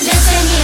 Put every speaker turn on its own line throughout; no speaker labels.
Listen here.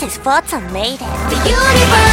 This is what's made. The universe